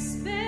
spend